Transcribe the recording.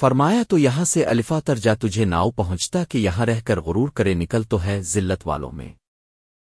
فرمایا تو یہاں سے الفا تر جا تجھے ناؤ پہنچتا کہ یہاں رہ کر غرور کرے نکل تو ہے ذلت والوں میں۔